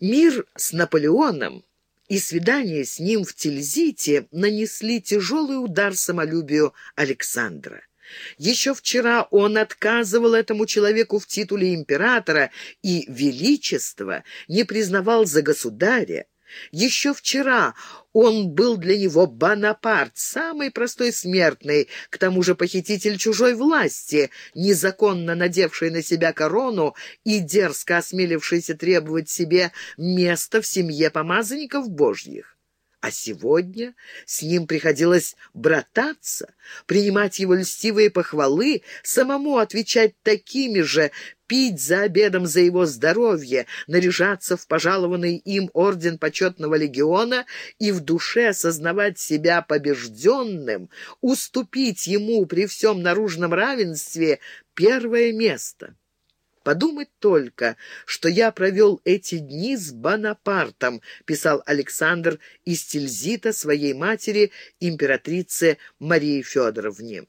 Мир с Наполеоном и свидание с ним в Тильзите нанесли тяжелый удар самолюбию Александра. Еще вчера он отказывал этому человеку в титуле императора и величества, не признавал за государя. Еще вчера он был для него Бонапарт, самый простой смертный, к тому же похититель чужой власти, незаконно надевший на себя корону и дерзко осмелившийся требовать себе место в семье помазанников божьих. А сегодня с ним приходилось брататься, принимать его льстивые похвалы, самому отвечать такими же, пить за обедом за его здоровье, наряжаться в пожалованный им орден почетного легиона и в душе осознавать себя побежденным, уступить ему при всем наружном равенстве первое место. Подумать только, что я провел эти дни с Бонапартом, писал Александр из Тильзита своей матери, императрице Марии Федоровне.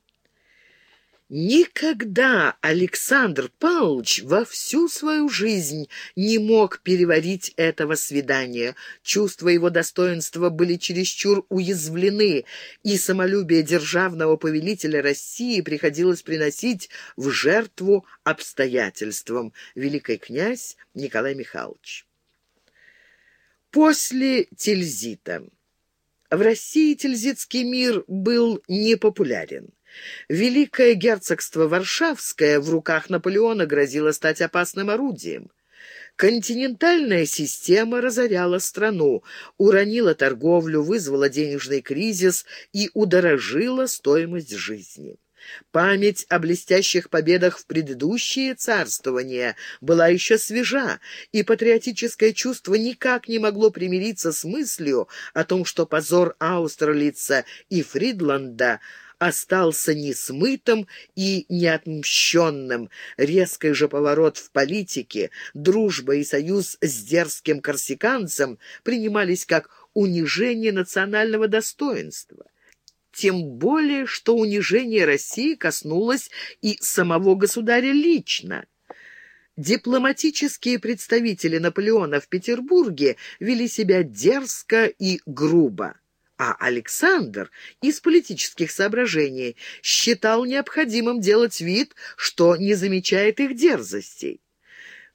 Никогда Александр Павлович во всю свою жизнь не мог переварить этого свидания. Чувства его достоинства были чересчур уязвлены, и самолюбие державного повелителя России приходилось приносить в жертву обстоятельствам. Великий князь Николай Михайлович. После Тильзита. В России Тильзитский мир был непопулярен. Великое герцогство Варшавское в руках Наполеона грозило стать опасным орудием. Континентальная система разоряла страну, уронила торговлю, вызвала денежный кризис и удорожила стоимость жизни. Память о блестящих победах в предыдущие царствования была еще свежа, и патриотическое чувство никак не могло примириться с мыслью о том, что позор Аустерлица и Фридланда – остался несмытым и неотмщенным. Резкий же поворот в политике, дружба и союз с дерзким корсиканцем принимались как унижение национального достоинства. Тем более, что унижение России коснулось и самого государя лично. Дипломатические представители Наполеона в Петербурге вели себя дерзко и грубо а Александр из политических соображений считал необходимым делать вид, что не замечает их дерзостей.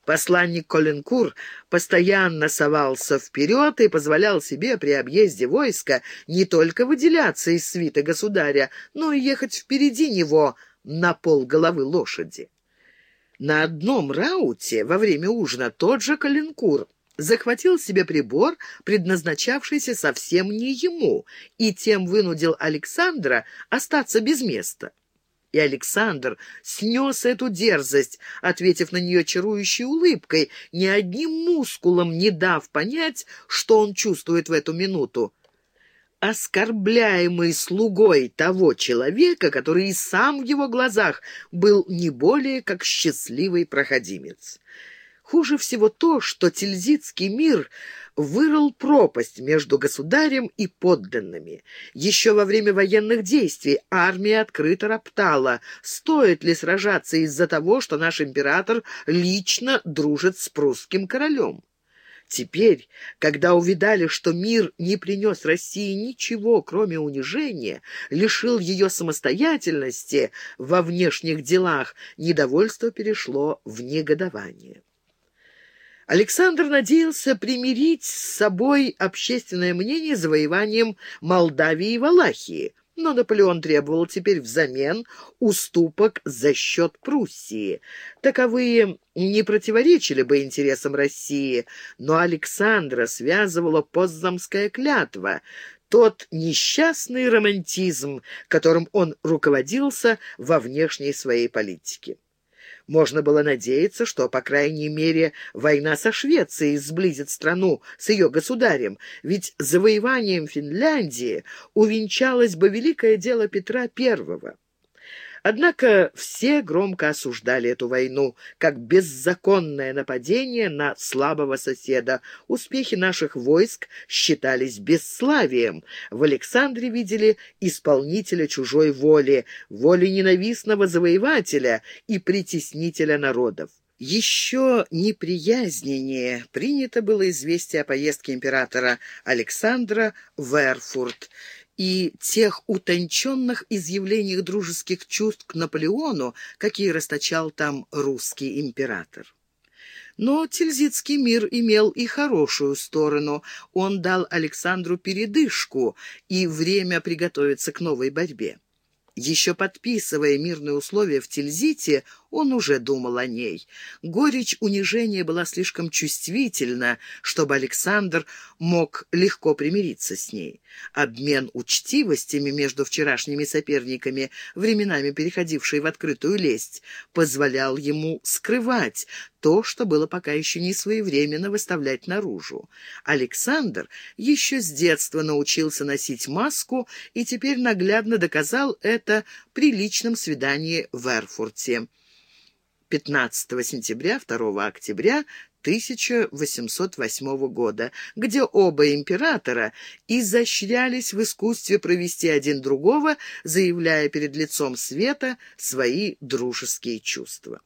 Посланник Коленкур постоянно совался вперед и позволял себе при объезде войска не только выделяться из свита государя, но и ехать впереди него на пол головы лошади. На одном рауте во время ужина тот же Коленкур захватил себе прибор, предназначавшийся совсем не ему, и тем вынудил Александра остаться без места. И Александр снес эту дерзость, ответив на нее чарующей улыбкой, ни одним мускулом не дав понять, что он чувствует в эту минуту. Оскорбляемый слугой того человека, который и сам в его глазах был не более как счастливый проходимец. Хуже всего то, что Тильзитский мир вырыл пропасть между государем и подданными. Еще во время военных действий армия открыто роптала, стоит ли сражаться из-за того, что наш император лично дружит с прусским королем. Теперь, когда увидали, что мир не принес России ничего, кроме унижения, лишил ее самостоятельности во внешних делах, недовольство перешло в негодование. Александр надеялся примирить с собой общественное мнение завоеванием Молдавии и Валахии, но Наполеон требовал теперь взамен уступок за счет Пруссии. Таковые не противоречили бы интересам России, но Александра связывала Поздамская клятва, тот несчастный романтизм, которым он руководился во внешней своей политике. Можно было надеяться, что, по крайней мере, война со Швецией сблизит страну с ее государем, ведь завоеванием Финляндии увенчалось бы великое дело Петра I. Однако все громко осуждали эту войну как беззаконное нападение на слабого соседа. Успехи наших войск считались бесславием. В Александре видели исполнителя чужой воли, воли ненавистного завоевателя и притеснителя народов. Еще неприязненнее принято было известие о поездке императора Александра в Эрфурт и тех утонченных изъявлениях дружеских чувств к Наполеону, какие расточал там русский император. Но Тильзитский мир имел и хорошую сторону. Он дал Александру передышку и время приготовиться к новой борьбе. Еще подписывая мирные условия в Тильзите, он уже думал о ней. Горечь унижения была слишком чувствительна, чтобы Александр мог легко примириться с ней. Обмен учтивостями между вчерашними соперниками, временами переходивший в открытую лесть, позволял ему скрывать то, что было пока еще не своевременно выставлять наружу. Александр еще с детства научился носить маску и теперь наглядно доказал это при личном свидании в Эрфурте. 15 сентября, 2 октября 1808 года, где оба императора изощрялись в искусстве провести один другого, заявляя перед лицом света свои дружеские чувства.